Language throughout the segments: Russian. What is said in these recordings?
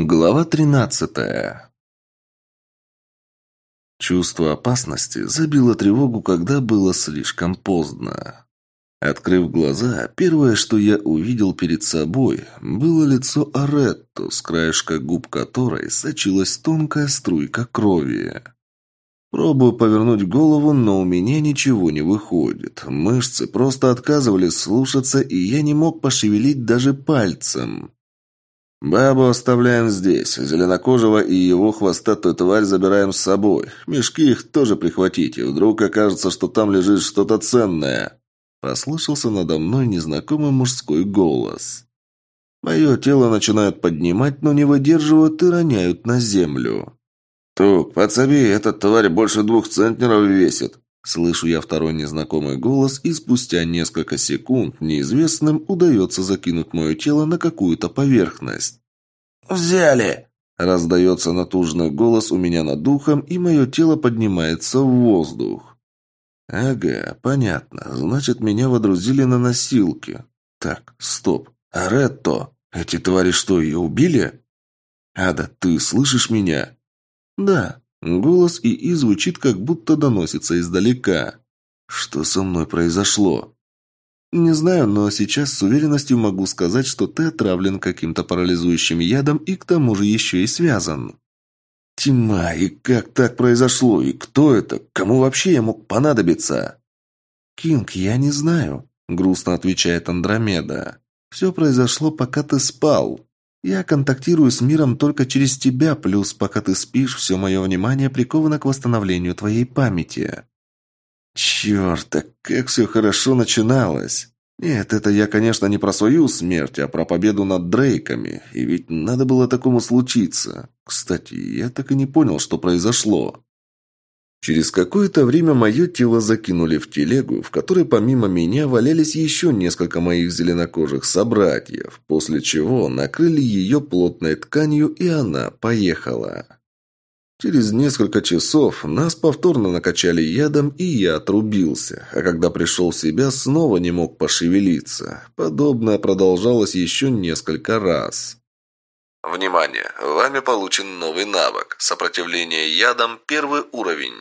Глава тринадцатая. Чувство опасности забило тревогу, когда было слишком поздно. Открыв глаза, первое, что я увидел перед собой, было лицо Аретто, с краешка губ которой сочилась тонкая струйка крови. Пробую повернуть голову, но у меня ничего не выходит. Мышцы просто отказывались слушаться, и я не мог пошевелить даже пальцем. «Бабу оставляем здесь. Зеленокожего и его хвостатую тварь забираем с собой. Мешки их тоже прихватите. Вдруг окажется, что там лежит что-то ценное». Послышался надо мной незнакомый мужской голос. Мое тело начинают поднимать, но не выдерживают и роняют на землю. «Тук, подсоби, эта тварь больше двух центнеров весит», Слышу я второй незнакомый голос, и спустя несколько секунд неизвестным удается закинуть мое тело на какую-то поверхность. «Взяли!» Раздается натужный голос у меня над духом, и мое тело поднимается в воздух. «Ага, понятно. Значит, меня водрузили на носилки. Так, стоп. А Ретто? Эти твари что, ее убили?» «Ада, ты слышишь меня?» «Да», Голос ИИ звучит, как будто доносится издалека. Что со мной произошло? Не знаю, но сейчас с уверенностью могу сказать, что ты отравлен каким-то парализующим ядом и к тому же еще и связан. Тьма, и как так произошло? И кто это? Кому вообще я мог понадобиться? Кинг, я не знаю, грустно отвечает Андромеда. Все произошло, пока ты спал. Я контактирую с миром только через тебя, плюс пока ты спишь, все мое внимание приковано к восстановлению твоей памяти». «Черт, а как все хорошо начиналось!» «Нет, это я, конечно, не про свою смерть, а про победу над Дрейками. И ведь надо было такому случиться. Кстати, я так и не понял, что произошло». Через какое-то время мое тело закинули в телегу, в которой помимо меня валялись еще несколько моих зеленокожих собратьев, после чего накрыли ее плотной тканью, и она поехала. Через несколько часов нас повторно накачали ядом, и я отрубился, а когда пришел в себя, снова не мог пошевелиться. Подобное продолжалось еще несколько раз. Внимание! Вами получен новый навык. Сопротивление ядам первый уровень.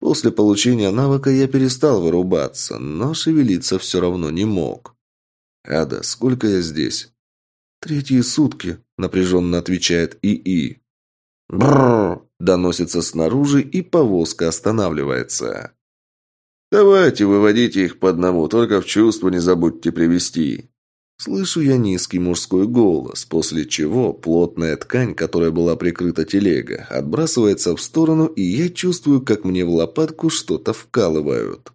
После получения навыка я перестал вырубаться, но шевелиться все равно не мог. «Ада, сколько я здесь?» «Третьи сутки», — напряженно отвечает ИИ. «Брррр!» — доносится снаружи, и повозка останавливается. «Давайте, выводите их по одному, только в чувство не забудьте привести. Слышу я низкий мужской голос, после чего плотная ткань, которая была прикрыта телега, отбрасывается в сторону, и я чувствую, как мне в лопатку что-то вкалывают.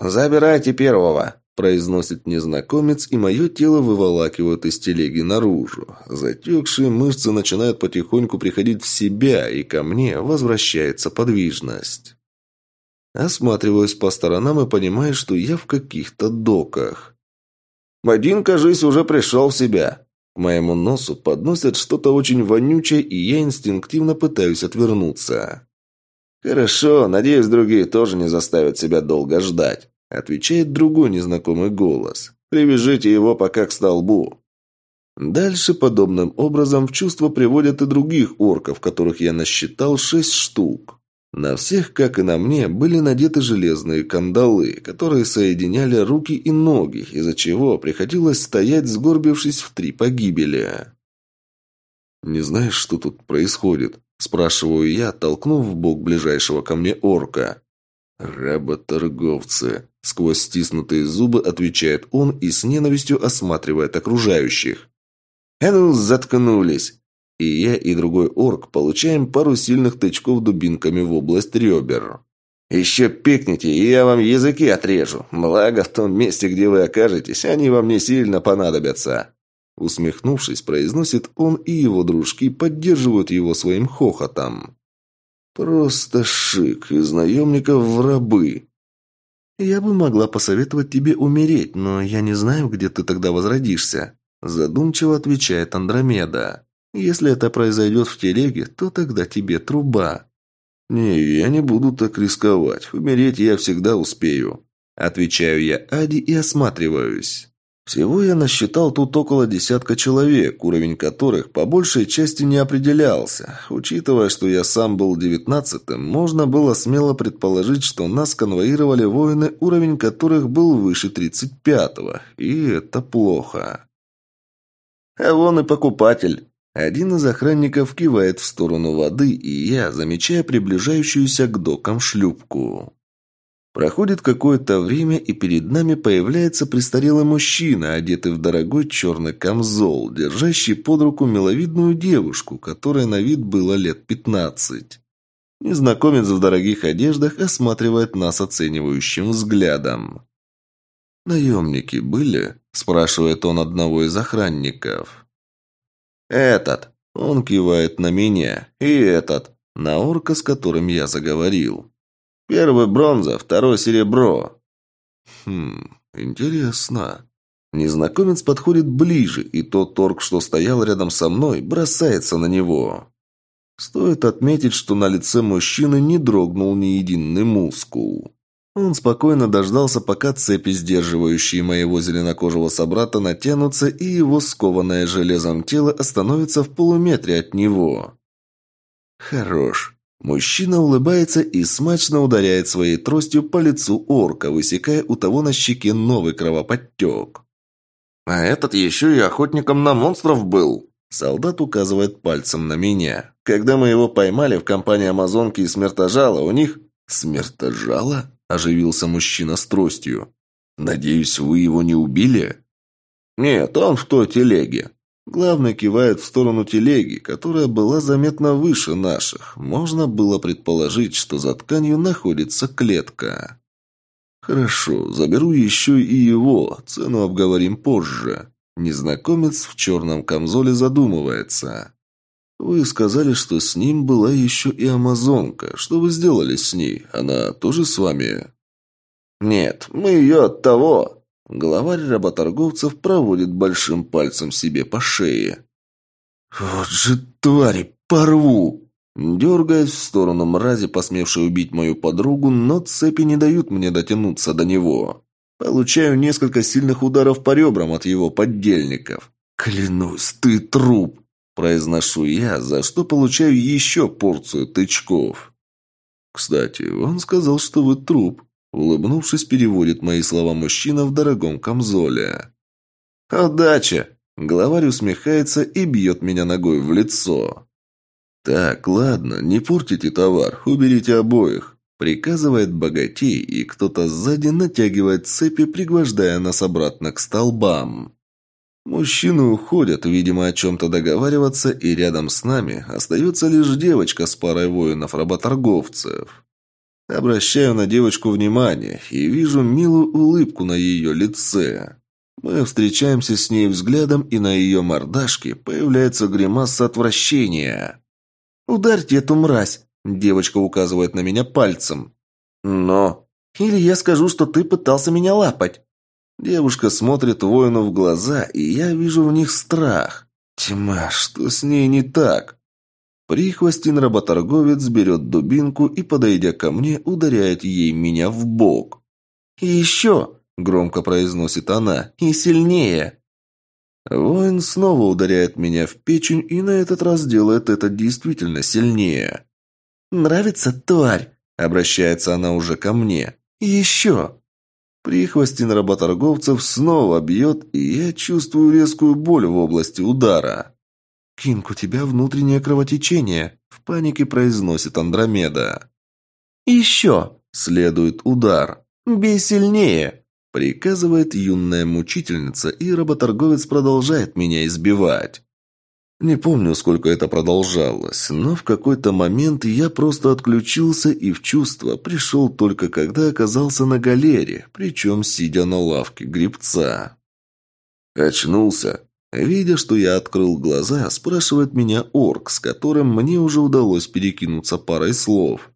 «Забирайте первого!» – произносит незнакомец, и мое тело выволакивают из телеги наружу. Затекшие мышцы начинают потихоньку приходить в себя, и ко мне возвращается подвижность. Осматриваюсь по сторонам и понимаю, что я в каких-то доках. Один, кажись, уже пришел в себя. К моему носу подносят что-то очень вонючее, и я инстинктивно пытаюсь отвернуться. «Хорошо, надеюсь, другие тоже не заставят себя долго ждать», отвечает другой незнакомый голос. «Привяжите его пока к столбу». Дальше подобным образом в чувство приводят и других орков, которых я насчитал шесть штук. На всех, как и на мне, были надеты железные кандалы, которые соединяли руки и ноги, из-за чего приходилось стоять, сгорбившись в три погибели. «Не знаешь, что тут происходит?» – спрашиваю я, толкнув в бок ближайшего ко мне орка. «Работорговцы!» – сквозь стиснутые зубы отвечает он и с ненавистью осматривает окружающих. «А ну, заткнулись!» И я, и другой орк получаем пару сильных тычков дубинками в область ребер. «Еще пикните, и я вам языки отрежу. Благо, в том месте, где вы окажетесь, они вам не сильно понадобятся». Усмехнувшись, произносит он, и его дружки поддерживают его своим хохотом. «Просто шик, из наемников в рабы». «Я бы могла посоветовать тебе умереть, но я не знаю, где ты тогда возродишься», задумчиво отвечает Андромеда. Если это произойдет в телеге, то тогда тебе труба». «Не, я не буду так рисковать. Умереть я всегда успею». Отвечаю я Ади и осматриваюсь. Всего я насчитал тут около десятка человек, уровень которых по большей части не определялся. Учитывая, что я сам был девятнадцатым, можно было смело предположить, что нас конвоировали воины, уровень которых был выше тридцать пятого, и это плохо. А вон и покупатель. Один из охранников кивает в сторону воды, и я замечаю приближающуюся к докам шлюпку. Проходит какое-то время, и перед нами появляется престарелый мужчина, одетый в дорогой черный камзол, держащий под руку миловидную девушку, которой на вид было лет пятнадцать. Незнакомец в дорогих одеждах осматривает нас оценивающим взглядом. «Наемники были?» – спрашивает он одного из охранников. «Этот!» – он кивает на меня. «И этот!» – на орка, с которым я заговорил. Первый бронза, второй серебро. Хм, интересно. Незнакомец подходит ближе, и тот торг, что стоял рядом со мной, бросается на него. Стоит отметить, что на лице мужчины не дрогнул ни единый мускул. Он спокойно дождался, пока цепи, сдерживающие моего зеленокожего собрата, натянутся, и его скованное железом тело остановится в полуметре от него. Хорош. Мужчина улыбается и смачно ударяет своей тростью по лицу орка, высекая у того на щеке новый кровоподтек. «А этот еще и охотником на монстров был!» Солдат указывает пальцем на меня. «Когда мы его поймали в компании Амазонки и Смертожала, у них...» «Смертожала?» – оживился мужчина с тростью. «Надеюсь, вы его не убили?» «Нет, он в той телеге. Главный кивает в сторону телеги, которая была заметно выше наших. Можно было предположить, что за тканью находится клетка. «Хорошо, заберу еще и его. Цену обговорим позже». Незнакомец в черном камзоле задумывается. «Вы сказали, что с ним была еще и амазонка. Что вы сделали с ней? Она тоже с вами?» «Нет, мы ее от того...» Главарь работорговцев проводит большим пальцем себе по шее. «Вот же твари, порву!» Дергаясь в сторону мрази, посмевшей убить мою подругу, но цепи не дают мне дотянуться до него. Получаю несколько сильных ударов по ребрам от его поддельников. «Клянусь, ты труп!» Произношу я, за что получаю еще порцию тычков. «Кстати, он сказал, что вы труп», Улыбнувшись, переводит мои слова мужчина в дорогом камзоле. «Удачи!» Главарь усмехается и бьет меня ногой в лицо. «Так, ладно, не портите товар, уберите обоих», приказывает богатей, и кто-то сзади натягивает цепи, пригвождая нас обратно к столбам. Мужчины уходят, видимо, о чем-то договариваться, и рядом с нами остается лишь девочка с парой воинов-работорговцев. Обращаю на девочку внимание и вижу милую улыбку на ее лице. Мы встречаемся с ней взглядом, и на ее мордашке появляется гримаса отвращения. «Ударьте эту мразь!» – девочка указывает на меня пальцем. «Но...» «Или я скажу, что ты пытался меня лапать!» Девушка смотрит воину в глаза, и я вижу в них страх. Тьма, что с ней не так? Прихвостин работорговец берет дубинку и, подойдя ко мне, ударяет ей меня в бок. «И еще!» – громко произносит она. «И сильнее!» Воин снова ударяет меня в печень и на этот раз делает это действительно сильнее. «Нравится, тварь?» – обращается она уже ко мне. «И еще!» Прихвостин работорговцев снова бьет, и я чувствую резкую боль в области удара. «Кинг, у тебя внутреннее кровотечение», – в панике произносит Андромеда. «Еще!» – следует удар. «Бей сильнее!» – приказывает юная мучительница, и работорговец продолжает меня избивать. Не помню, сколько это продолжалось, но в какой-то момент я просто отключился и в чувство пришел только когда оказался на галере, причем сидя на лавке грибца. Очнулся, Видя, что я открыл глаза, спрашивает меня орк, с которым мне уже удалось перекинуться парой слов.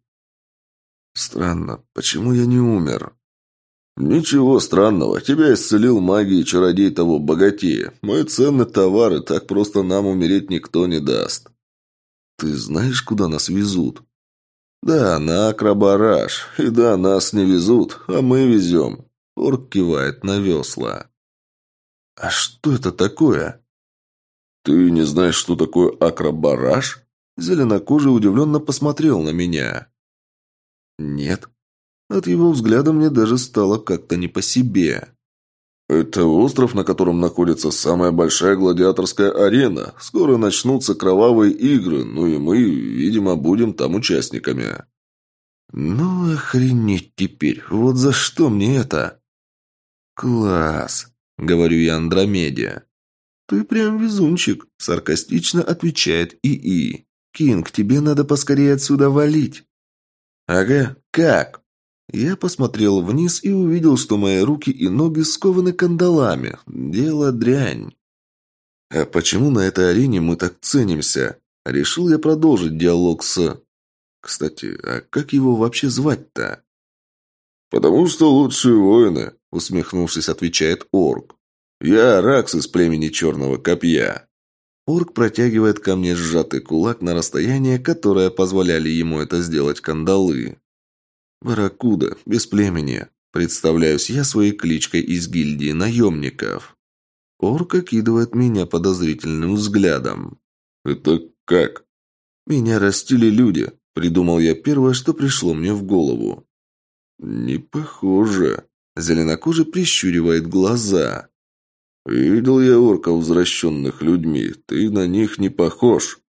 «Странно, почему я не умер?» «Ничего странного. Тебя исцелил магией чародей того богатея. Мой ценный товар, и так просто нам умереть никто не даст». «Ты знаешь, куда нас везут?» «Да, на Акробараж. И да, нас не везут, а мы везем». Орк кивает на весла. А что это такое?» «Ты не знаешь, что такое акробараж?» Зеленокожий удивленно посмотрел на меня. «Нет». От его взгляда мне даже стало как-то не по себе. «Это остров, на котором находится самая большая гладиаторская арена. Скоро начнутся кровавые игры, ну и мы, видимо, будем там участниками». «Ну, охренеть теперь, вот за что мне это?» «Класс», — говорю я Андромеде. «Ты прям везунчик», — саркастично отвечает ИИ. «Кинг, тебе надо поскорее отсюда валить». «Ага, как?» Я посмотрел вниз и увидел, что мои руки и ноги скованы кандалами. Дело дрянь. А почему на этой арене мы так ценимся? Решил я продолжить диалог с... Кстати, а как его вообще звать-то? «Потому что лучшие воины», — усмехнувшись, отвечает орк. «Я Ракс из племени Черного Копья». Орк протягивает ко мне сжатый кулак на расстояние, которое позволяли ему это сделать кандалы. «Барракуда, без племени. Представляюсь я своей кличкой из гильдии наемников». Орк окидывает меня подозрительным взглядом. «Это как?» «Меня растили люди», — придумал я первое, что пришло мне в голову. «Не похоже». Зеленокожий прищуривает глаза. «Видел я орков, возвращенных людьми. Ты на них не похож».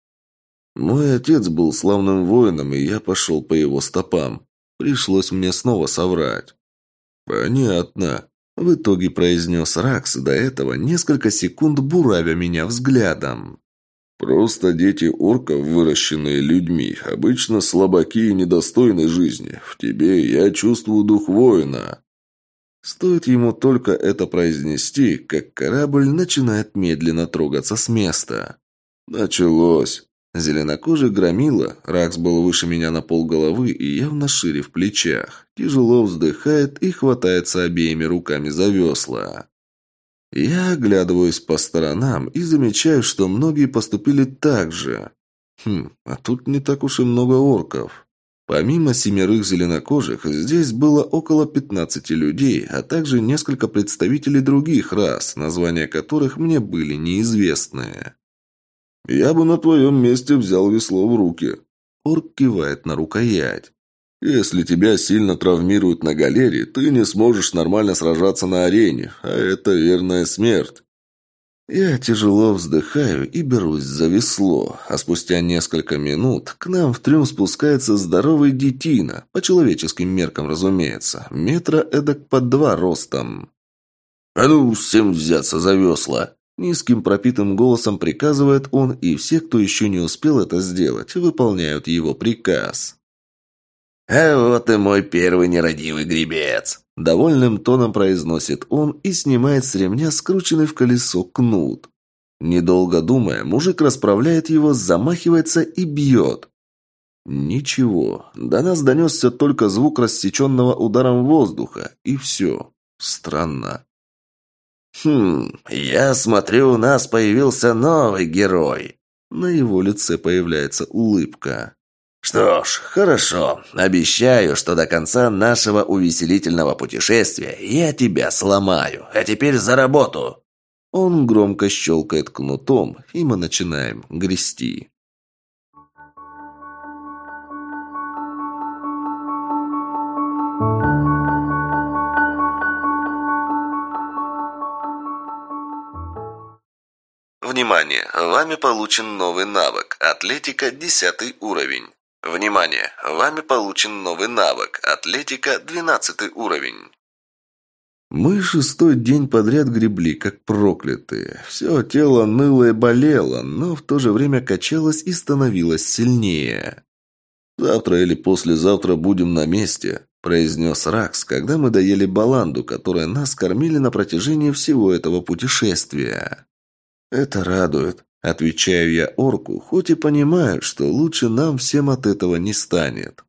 Мой отец был славным воином, и я пошел по его стопам. Пришлось мне снова соврать. «Понятно», — в итоге произнес Ракс до этого несколько секунд буравя меня взглядом. «Просто дети орков, выращенные людьми, обычно слабаки и недостойны жизни. В тебе я чувствую дух воина». Стоит ему только это произнести, как корабль начинает медленно трогаться с места. «Началось», Зеленокожий громила, Ракс был выше меня на полголовы и явно шире в плечах. Тяжело вздыхает и хватается обеими руками за весла. Я оглядываюсь по сторонам и замечаю, что многие поступили так же. Хм, а тут не так уж и много орков. Помимо семерых зеленокожих, здесь было около 15 людей, а также несколько представителей других рас, названия которых мне были неизвестны. «Я бы на твоем месте взял весло в руки». Орк кивает на рукоять. «Если тебя сильно травмируют на галере, ты не сможешь нормально сражаться на арене, а это верная смерть». Я тяжело вздыхаю и берусь за весло, а спустя несколько минут к нам в трюм спускается здоровый детина, по человеческим меркам, разумеется, метра эдак под два ростом. «А ну, всем взяться за весла!» Низким пропитым голосом приказывает он, и все, кто еще не успел это сделать, выполняют его приказ. «А вот и мой первый нерадивый гребец!» Довольным тоном произносит он и снимает с ремня скрученный в колесо кнут. Недолго думая, мужик расправляет его, замахивается и бьет. Ничего, до нас донесся только звук рассеченного ударом воздуха, и все. Странно. «Хм, я смотрю, у нас появился новый герой». На его лице появляется улыбка. «Что ж, хорошо. Обещаю, что до конца нашего увеселительного путешествия я тебя сломаю. А теперь за работу!» Он громко щелкает кнутом, и мы начинаем грести. Внимание! Вами получен новый навык. Атлетика 10 уровень. Внимание! Вами получен новый навык. Атлетика 12 уровень. Мы шестой день подряд гребли, как проклятые. Все тело ныло и болело, но в то же время качалось и становилось сильнее. «Завтра или послезавтра будем на месте», – произнес Ракс, когда мы доели баланду, которой нас кормили на протяжении всего этого путешествия. «Это радует», — отвечаю я орку, хоть и понимаю, что лучше нам всем от этого не станет.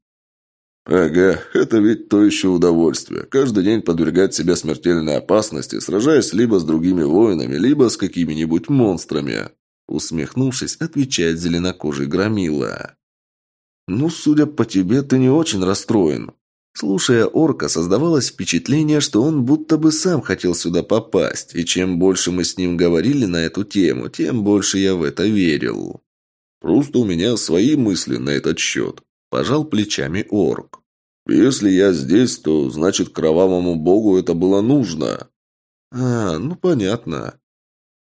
«Ага, это ведь то еще удовольствие. Каждый день подвергать себя смертельной опасности, сражаясь либо с другими воинами, либо с какими-нибудь монстрами», усмехнувшись, отвечает зеленокожий громила. «Ну, судя по тебе, ты не очень расстроен». Слушая орка, создавалось впечатление, что он будто бы сам хотел сюда попасть, и чем больше мы с ним говорили на эту тему, тем больше я в это верил. «Просто у меня свои мысли на этот счет», – пожал плечами орк. «Если я здесь, то значит кровавому богу это было нужно». «А, ну понятно.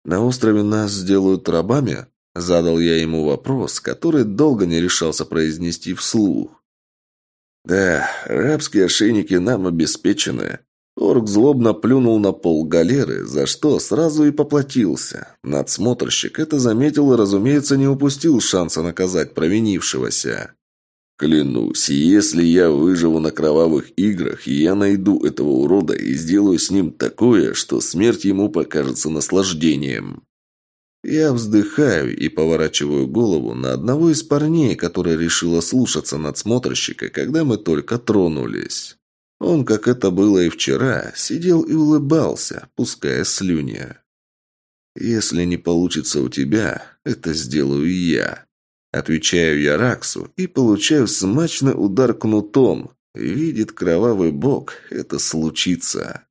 На острове нас сделают рабами?» Задал я ему вопрос, который долго не решался произнести вслух. «Да, рабские ошейники нам обеспечены». Орк злобно плюнул на пол галеры, за что сразу и поплатился. Надсмотрщик это заметил и, разумеется, не упустил шанса наказать провинившегося. «Клянусь, если я выживу на кровавых играх, я найду этого урода и сделаю с ним такое, что смерть ему покажется наслаждением». Я вздыхаю и поворачиваю голову на одного из парней, который решила слушаться надсмотрщика, когда мы только тронулись. Он, как это было и вчера, сидел и улыбался, пуская слюни. «Если не получится у тебя, это сделаю я». Отвечаю я Раксу и получаю смачный удар кнутом. Видит кровавый бог, это случится.